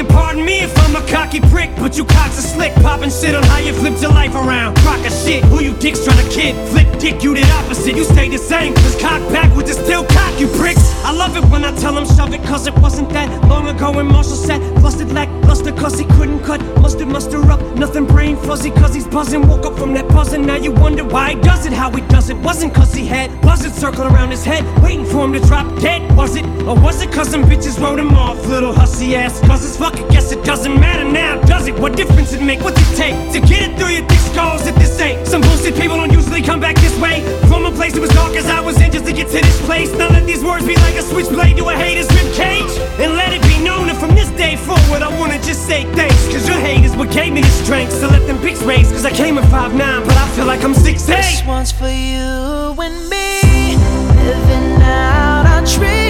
and pardon me if I'm a cocky prick. But you cocks are slick, popping shit on how you flipped your life around. Crock of shit, who you dicks trying to kid? Flip dick, you did opposite. You stay the same. Cause cock backwards is still cock, you pricks. I love it when I tell them shove it, cause it wasn't that long ago when Marshall said, fuzzy, cause he's buzzing. Woke up from that buzzing, now you wonder why he does it, how he does it. Wasn't cause he had buzzards circling around his head, waiting for him to drop dead, was it? Or was it cause some bitches wrote him off, little hussy ass? Cause it's fucking guess it doesn't matter now, does it? What difference it make? What's it take to get it through your thick skulls if this ain't? Some bullshit people don't usually come back this way. From a place that was strength. So let them pics raise. Cause I came at 5'9, but I feel like I'm 6'8. This one's for you and me, living out our dreams.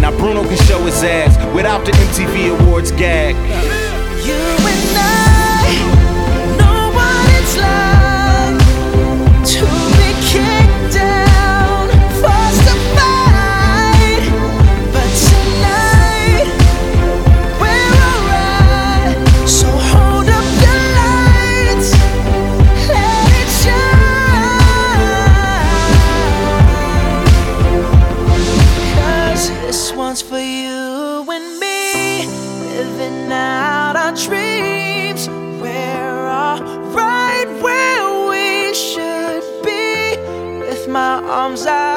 Now Bruno can show his ass without the MTV Awards gag. You and I arms out